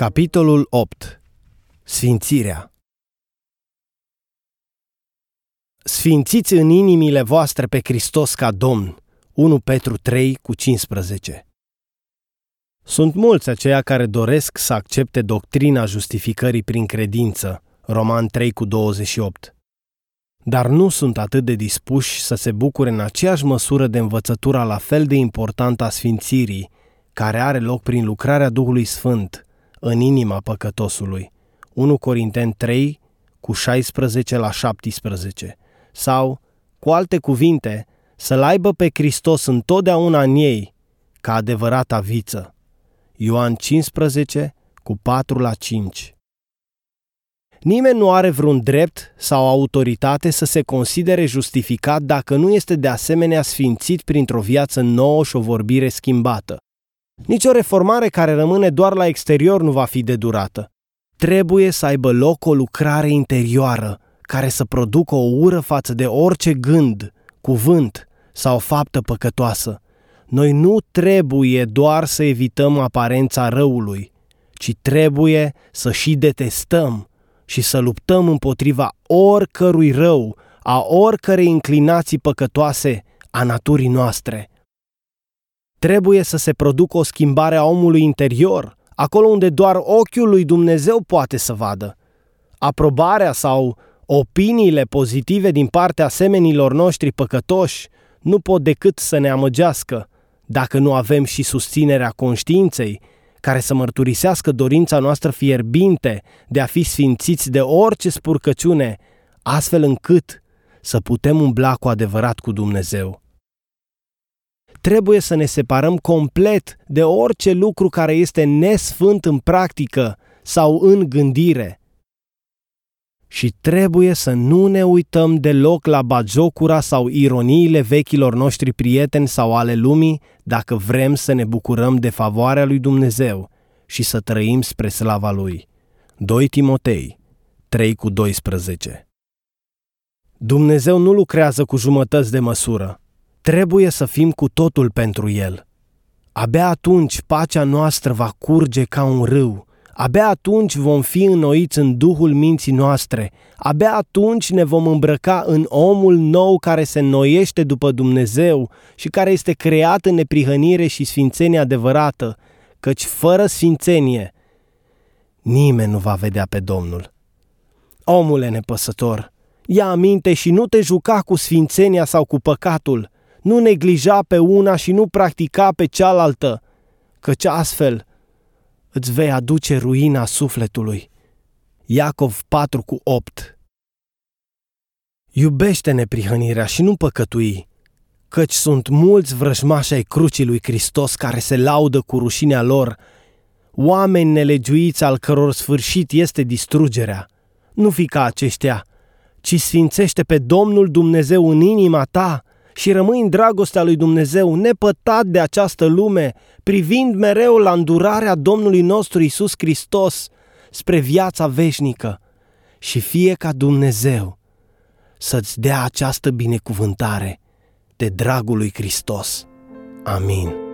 Capitolul 8. Sfințirea Sfințiți în inimile voastre pe Hristos ca Domn. 1 Petru 3 cu 15 Sunt mulți aceia care doresc să accepte doctrina justificării prin credință. Roman 3 cu 28 dar nu sunt atât de dispuși să se bucure în aceeași măsură de învățătura la fel de importantă a sfințirii, care are loc prin lucrarea Duhului Sfânt în inima păcătosului. 1 Corinteni 3 cu 16 la 17 sau, cu alte cuvinte, să-L aibă pe Hristos întotdeauna în ei, ca adevărata viță. Ioan 15 cu 4 la 5 Nimeni nu are vreun drept sau autoritate să se considere justificat dacă nu este de asemenea sfințit printr-o viață nouă și o vorbire schimbată. Nici o reformare care rămâne doar la exterior nu va fi de durată. Trebuie să aibă loc o lucrare interioară care să producă o ură față de orice gând, cuvânt sau faptă păcătoasă. Noi nu trebuie doar să evităm aparența răului, ci trebuie să și detestăm și să luptăm împotriva oricărui rău, a oricărei inclinații păcătoase a naturii noastre. Trebuie să se producă o schimbare a omului interior, acolo unde doar ochiul lui Dumnezeu poate să vadă. Aprobarea sau opiniile pozitive din partea semenilor noștri păcătoși nu pot decât să ne amăgească, dacă nu avem și susținerea conștiinței, care să mărturisească dorința noastră fierbinte de a fi sfințiți de orice spurcăciune, astfel încât să putem umbla cu adevărat cu Dumnezeu. Trebuie să ne separăm complet de orice lucru care este nesfânt în practică sau în gândire. Și trebuie să nu ne uităm deloc la bagiocura sau ironiile vechilor noștri prieteni sau ale lumii dacă vrem să ne bucurăm de favoarea lui Dumnezeu și să trăim spre slava lui. 2 Timotei 3 cu 12 Dumnezeu nu lucrează cu jumătăți de măsură. Trebuie să fim cu totul pentru El. Abia atunci pacea noastră va curge ca un râu. Abia atunci vom fi înnoiți în duhul minții noastre. Abia atunci ne vom îmbrăca în omul nou care se înnoiește după Dumnezeu și care este creat în neprihănire și sfințenie adevărată, căci fără sfințenie nimeni nu va vedea pe Domnul. Omule nepăsător, ia aminte și nu te juca cu sfințenia sau cu păcatul, nu neglija pe una și nu practica pe cealaltă, căci astfel îți vei aduce ruina sufletului. Iacov 4 cu 8 Iubește neprihănirea și nu păcătui, căci sunt mulți vrăjmași ai crucii lui Hristos care se laudă cu rușinea lor, oameni nelegiuiți al căror sfârșit este distrugerea. Nu fi ca aceștia, ci sfințește pe Domnul Dumnezeu în inima ta și rămâi în dragostea lui Dumnezeu, nepătat de această lume, privind mereu la îndurarea Domnului nostru Isus Hristos spre viața veșnică. Și fie ca Dumnezeu să-ți dea această binecuvântare de dragul lui Hristos. Amin.